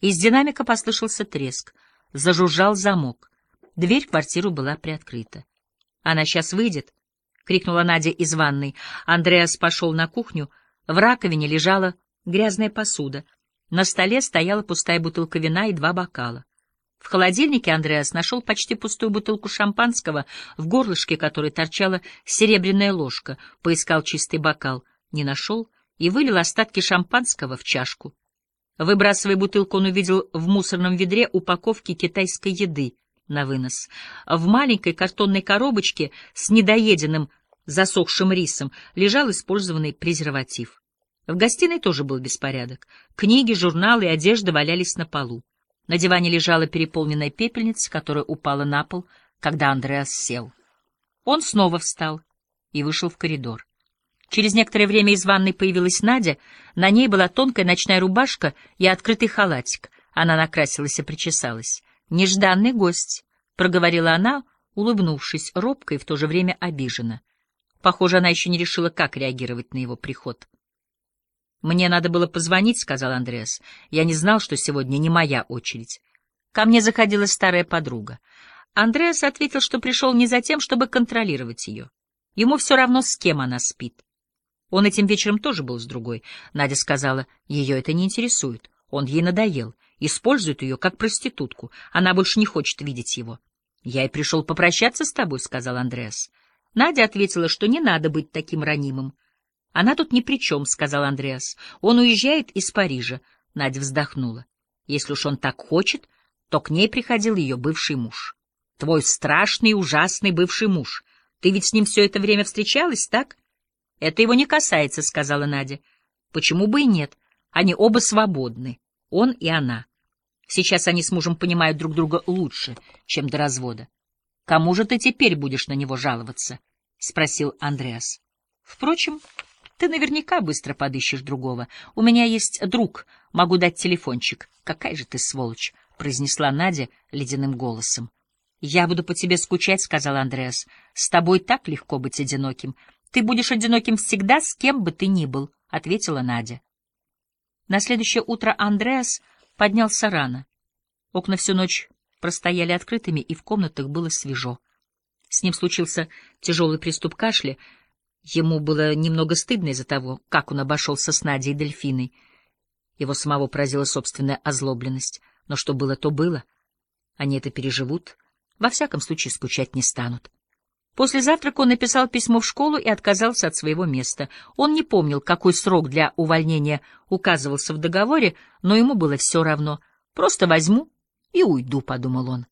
Из динамика послышался треск. Зажужжал замок. Дверь в квартиру была приоткрыта. «Она сейчас выйдет!» — крикнула Надя из ванной. Андреас пошел на кухню. В раковине лежала грязная посуда. На столе стояла пустая бутылка вина и два бокала. В холодильнике Андреас нашел почти пустую бутылку шампанского, в горлышке которой торчала серебряная ложка, поискал чистый бокал, не нашел и вылил остатки шампанского в чашку. Выбрасывая бутылку, он увидел в мусорном ведре упаковки китайской еды на вынос. В маленькой картонной коробочке с недоеденным засохшим рисом лежал использованный презерватив. В гостиной тоже был беспорядок. Книги, журналы и одежда валялись на полу. На диване лежала переполненная пепельница, которая упала на пол, когда Андреас сел. Он снова встал и вышел в коридор. Через некоторое время из ванной появилась Надя. На ней была тонкая ночная рубашка и открытый халатик. Она накрасилась и причесалась. «Нежданный гость», — проговорила она, улыбнувшись, робко и в то же время обиженно. Похоже, она еще не решила, как реагировать на его приход. «Мне надо было позвонить», — сказал Андреас. «Я не знал, что сегодня не моя очередь». Ко мне заходила старая подруга. Андреас ответил, что пришел не за тем, чтобы контролировать ее. Ему все равно, с кем она спит. Он этим вечером тоже был с другой. Надя сказала, ее это не интересует. Он ей надоел, использует ее как проститутку. Она больше не хочет видеть его. «Я и пришел попрощаться с тобой», — сказал Андреас. Надя ответила, что не надо быть таким ранимым. «Она тут ни при чем», — сказал Андреас. «Он уезжает из Парижа». Надя вздохнула. «Если уж он так хочет, то к ней приходил ее бывший муж. Твой страшный, ужасный бывший муж. Ты ведь с ним все это время встречалась, так?» «Это его не касается», — сказала Надя. «Почему бы и нет? Они оба свободны, он и она. Сейчас они с мужем понимают друг друга лучше, чем до развода. Кому же ты теперь будешь на него жаловаться?» — спросил Андреас. «Впрочем, ты наверняка быстро подыщешь другого. У меня есть друг, могу дать телефончик. Какая же ты сволочь, — произнесла Надя ледяным голосом. — Я буду по тебе скучать, — сказал Андреас. — С тобой так легко быть одиноким. Ты будешь одиноким всегда, с кем бы ты ни был, — ответила Надя. На следующее утро Андреас поднялся рано. Окна всю ночь простояли открытыми, и в комнатах было свежо. С ним случился тяжелый приступ кашля — Ему было немного стыдно из-за того, как он обошелся с Надей и Дельфиной. Его самого поразила собственная озлобленность. Но что было, то было. Они это переживут. Во всяком случае, скучать не станут. После завтрака он написал письмо в школу и отказался от своего места. Он не помнил, какой срок для увольнения указывался в договоре, но ему было все равно. «Просто возьму и уйду», — подумал он.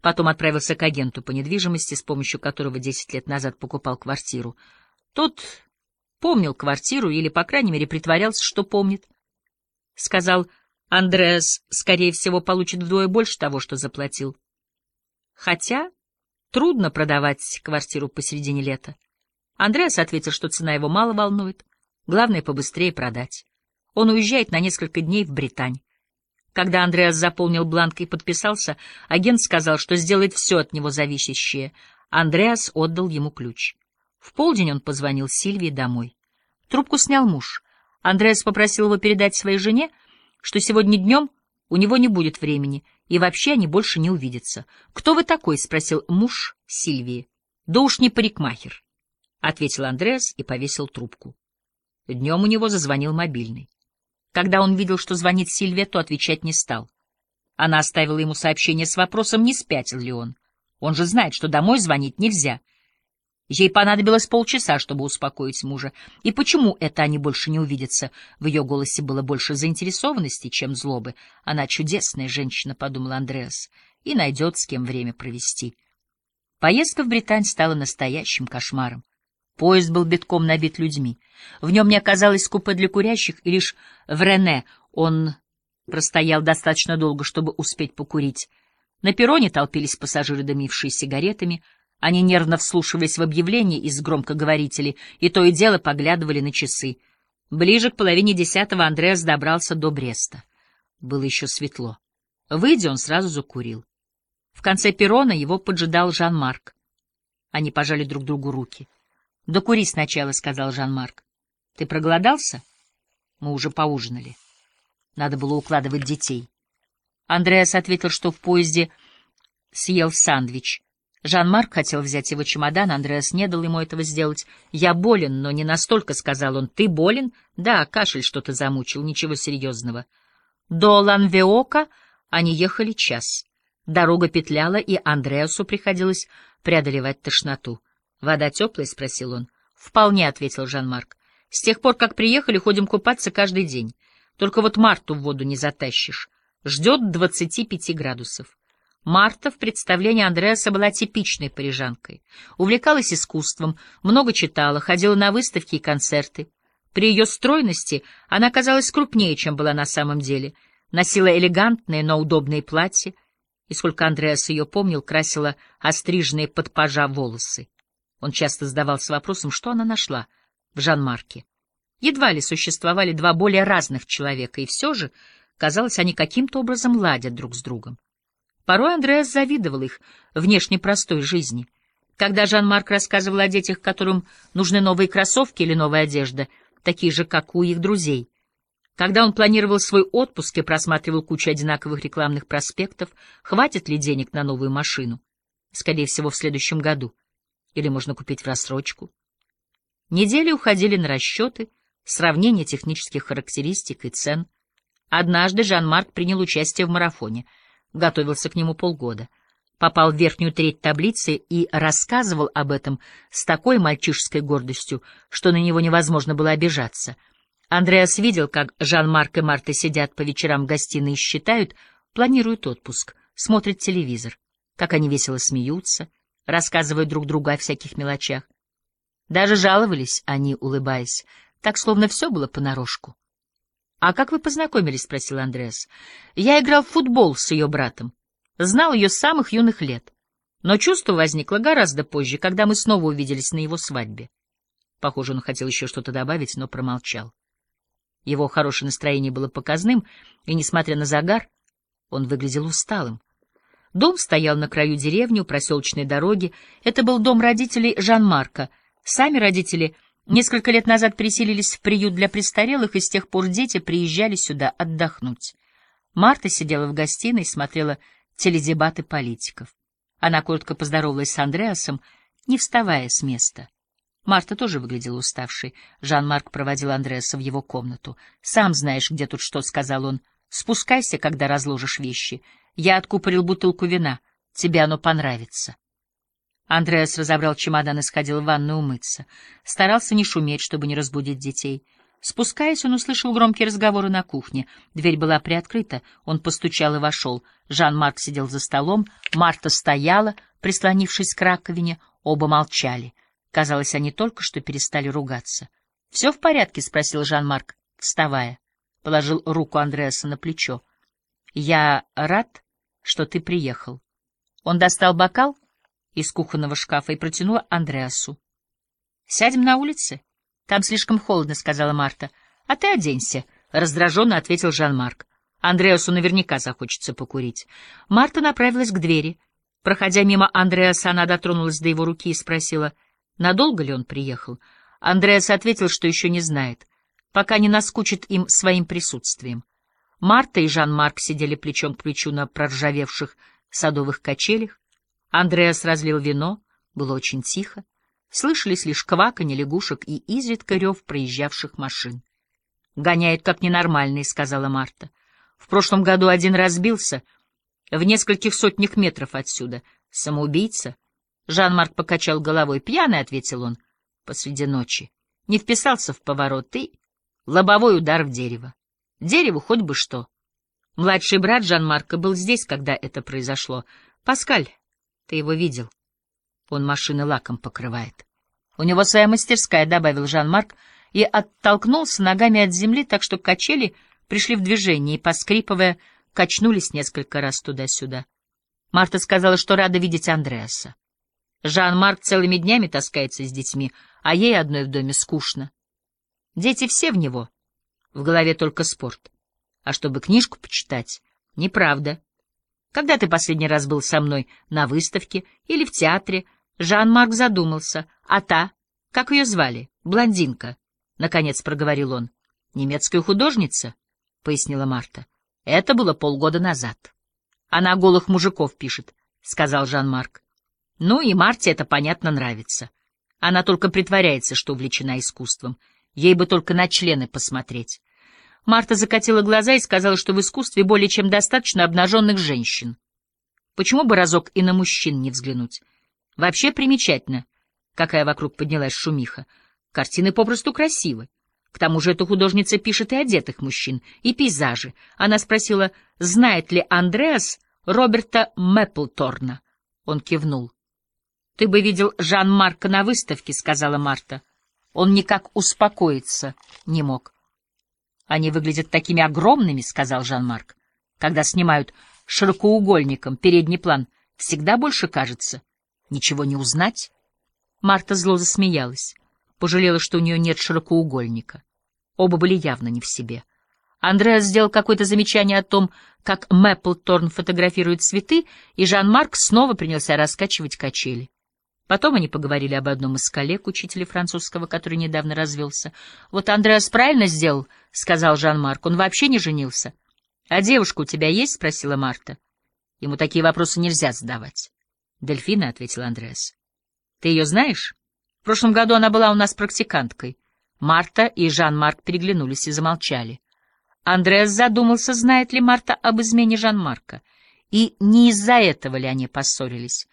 Потом отправился к агенту по недвижимости, с помощью которого десять лет назад покупал квартиру. Тот помнил квартиру или, по крайней мере, притворялся, что помнит. Сказал, Андреас, скорее всего, получит вдвое больше того, что заплатил. Хотя трудно продавать квартиру посередине лета. Андреас ответил, что цена его мало волнует. Главное, побыстрее продать. Он уезжает на несколько дней в Британь. Когда Андреас заполнил бланк и подписался, агент сказал, что сделает все от него зависящее. Андреас отдал ему ключ. В полдень он позвонил Сильвии домой. Трубку снял муж. Андреас попросил его передать своей жене, что сегодня днем у него не будет времени, и вообще они больше не увидятся. «Кто вы такой?» — спросил муж Сильвии. «Да уж не парикмахер», — ответил Андреас и повесил трубку. Днем у него зазвонил мобильный. Когда он видел, что звонит Сильвия, то отвечать не стал. Она оставила ему сообщение с вопросом, не спятил ли он. Он же знает, что домой звонить нельзя — Ей понадобилось полчаса, чтобы успокоить мужа. И почему это они больше не увидятся? В ее голосе было больше заинтересованности, чем злобы. Она чудесная женщина, — подумал Андреас, — и найдет с кем время провести. Поездка в Британь стала настоящим кошмаром. Поезд был битком набит людьми. В нем не оказалось купе для курящих, и лишь в Рене он простоял достаточно долго, чтобы успеть покурить. На перроне толпились пассажиры, дымившие сигаретами — они нервно вслушивались в объявления из громкоговорителей и то и дело поглядывали на часы. Ближе к половине десятого Андреас добрался до Бреста. Было еще светло. Выйдя, он сразу закурил. В конце перрона его поджидал Жан-Марк. Они пожали друг другу руки. — Да кури сначала, — сказал Жан-Марк. — Ты проголодался? Мы уже поужинали. Надо было укладывать детей. Андреас ответил, что в поезде съел сандвич. Жан-Марк хотел взять его чемодан, Андреас не дал ему этого сделать. «Я болен, но не настолько», — сказал он. «Ты болен?» «Да, кашель что-то замучил, ничего серьезного». До Ланвеока они ехали час. Дорога петляла, и Андреасу приходилось преодолевать тошноту. «Вода теплая?» — спросил он. «Вполне», — ответил Жан-Марк. «С тех пор, как приехали, ходим купаться каждый день. Только вот Марту в воду не затащишь. Ждет двадцати пяти градусов». Марта в представлении Андреаса была типичной парижанкой. Увлекалась искусством, много читала, ходила на выставки и концерты. При ее стройности она казалась крупнее, чем была на самом деле. Носила элегантные, но удобные платья, и сколько Андреас ее помнил, красила остриженные под пажа волосы. Он часто задавался вопросом, что она нашла в Жан-Марке. Едва ли существовали два более разных человека, и все же, казалось, они каким-то образом ладят друг с другом. Порой Андреас завидовал их внешне простой жизни. Когда Жан-Марк рассказывал о детях, которым нужны новые кроссовки или новая одежда, такие же, как у их друзей. Когда он планировал свой отпуск и просматривал кучу одинаковых рекламных проспектов, хватит ли денег на новую машину? Скорее всего, в следующем году. Или можно купить в рассрочку. Недели уходили на расчеты, сравнение технических характеристик и цен. Однажды Жан-Марк принял участие в марафоне — готовился к нему полгода. Попал в верхнюю треть таблицы и рассказывал об этом с такой мальчишеской гордостью, что на него невозможно было обижаться. Андреас видел, как Жан-Марк и Марта сидят по вечерам в гостиной и считают, планируют отпуск, смотрят телевизор, как они весело смеются, рассказывают друг другу о всяких мелочах. Даже жаловались они, улыбаясь, так, словно все было понарошку. «А как вы познакомились?» — спросил Андреас. «Я играл в футбол с ее братом. Знал ее с самых юных лет. Но чувство возникло гораздо позже, когда мы снова увиделись на его свадьбе». Похоже, он хотел еще что-то добавить, но промолчал. Его хорошее настроение было показным, и, несмотря на загар, он выглядел усталым. Дом стоял на краю деревни у проселочной дороги. Это был дом родителей Жан-Марка. Сами родители Несколько лет назад переселились в приют для престарелых, и с тех пор дети приезжали сюда отдохнуть. Марта сидела в гостиной, смотрела теледебаты политиков. Она коротко поздоровалась с Андреасом, не вставая с места. Марта тоже выглядела уставшей. Жан-Марк проводил Андреаса в его комнату. «Сам знаешь, где тут что», — сказал он. «Спускайся, когда разложишь вещи. Я откупорил бутылку вина. Тебе оно понравится». Андреас разобрал чемодан и сходил в ванну умыться. Старался не шуметь, чтобы не разбудить детей. Спускаясь, он услышал громкие разговоры на кухне. Дверь была приоткрыта. Он постучал и вошел. Жан-Марк сидел за столом. Марта стояла, прислонившись к раковине. Оба молчали. Казалось, они только что перестали ругаться. — Все в порядке? — спросил Жан-Марк, вставая. Положил руку Андреаса на плечо. — Я рад, что ты приехал. Он достал бокал из кухонного шкафа и протянула Андреасу. — Сядем на улице? — Там слишком холодно, — сказала Марта. — А ты оденься, — раздраженно ответил Жан-Марк. Андреасу наверняка захочется покурить. Марта направилась к двери. Проходя мимо Андреаса, она дотронулась до его руки и спросила, надолго ли он приехал. Андреас ответил, что еще не знает, пока не наскучит им своим присутствием. Марта и Жан-Марк сидели плечом к плечу на проржавевших садовых качелях. Андреас разлил вино, было очень тихо. Слышались лишь кваканье лягушек и изредка рев проезжавших машин. «Гоняет как ненормальный», — сказала Марта. «В прошлом году один разбился в нескольких сотнях метров отсюда. Самоубийца?» Жан-Марк покачал головой. «Пьяный», — ответил он, — посреди ночи. Не вписался в поворот и... Лобовой удар в дерево. Дереву хоть бы что. Младший брат Жан-Марка был здесь, когда это произошло. Паскаль ты его видел? Он машины лаком покрывает. У него своя мастерская, — добавил Жан-Марк, и оттолкнулся ногами от земли, так что качели пришли в движение и, поскрипывая, качнулись несколько раз туда-сюда. Марта сказала, что рада видеть Андреаса. Жан-Марк целыми днями таскается с детьми, а ей одной в доме скучно. Дети все в него, в голове только спорт. А чтобы книжку почитать, неправда. Когда ты последний раз был со мной на выставке или в театре? Жан-Марк задумался. А та? Как ее звали? Блондинка. Наконец проговорил он. Немецкая художница, пояснила Марта. Это было полгода назад. Она голых мужиков пишет, — сказал Жан-Марк. Ну и Марте это, понятно, нравится. Она только притворяется, что увлечена искусством. Ей бы только на члены посмотреть. Марта закатила глаза и сказала, что в искусстве более чем достаточно обнаженных женщин. Почему бы разок и на мужчин не взглянуть? Вообще примечательно, какая вокруг поднялась шумиха. Картины попросту красивы. К тому же эта художница пишет и одетых мужчин, и пейзажи. Она спросила, знает ли Андреас Роберта Мэпплторна. Он кивнул. — Ты бы видел Жан-Марка на выставке, — сказала Марта. Он никак успокоиться не мог. — Они выглядят такими огромными, — сказал Жан-Марк. Когда снимают широкоугольником передний план, всегда больше кажется. Ничего не узнать. Марта зло засмеялась. Пожалела, что у нее нет широкоугольника. Оба были явно не в себе. Андреас сделал какое-то замечание о том, как Мэпплторн фотографирует цветы, и Жан-Марк снова принялся раскачивать качели. Потом они поговорили об одном из коллег, учителя французского, который недавно развелся. «Вот Андреас правильно сделал», — сказал Жан-Марк. «Он вообще не женился». «А девушка у тебя есть?» — спросила Марта. Ему такие вопросы нельзя задавать. «Дельфина», — ответил Андреас. «Ты ее знаешь?» В прошлом году она была у нас практиканткой. Марта и Жан-Марк переглянулись и замолчали. Андреас задумался, знает ли Марта об измене Жан-Марка, и не из-за этого ли они поссорились.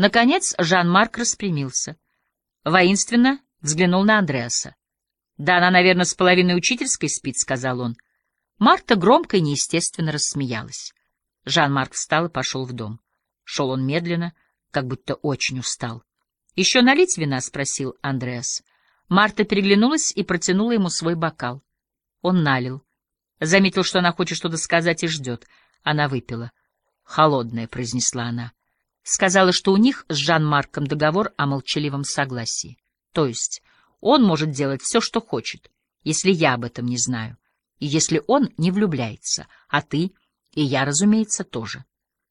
Наконец Жан-Марк распрямился. Воинственно взглянул на Андреаса. «Да она, наверное, с половиной учительской спит», — сказал он. Марта громко и неестественно рассмеялась. Жан-Марк встал и пошел в дом. Шел он медленно, как будто очень устал. «Еще налить вина?» — спросил Андреас. Марта переглянулась и протянула ему свой бокал. Он налил. Заметил, что она хочет что-то сказать и ждет. Она выпила. «Холодная», — произнесла она. Сказала, что у них с Жан-Марком договор о молчаливом согласии. То есть он может делать все, что хочет, если я об этом не знаю, и если он не влюбляется, а ты, и я, разумеется, тоже.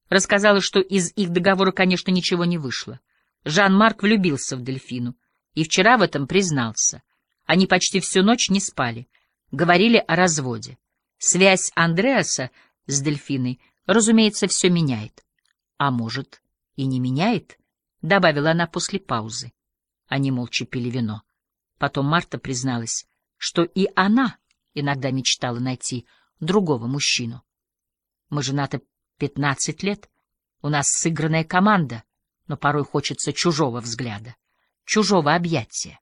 Рассказала, что из их договора, конечно, ничего не вышло. Жан-Марк влюбился в Дельфину и вчера в этом признался. Они почти всю ночь не спали, говорили о разводе. Связь Андреаса с Дельфиной, разумеется, все меняет. А может, и не меняет, — добавила она после паузы. Они молча пили вино. Потом Марта призналась, что и она иногда мечтала найти другого мужчину. Мы женаты пятнадцать лет, у нас сыгранная команда, но порой хочется чужого взгляда, чужого объятия.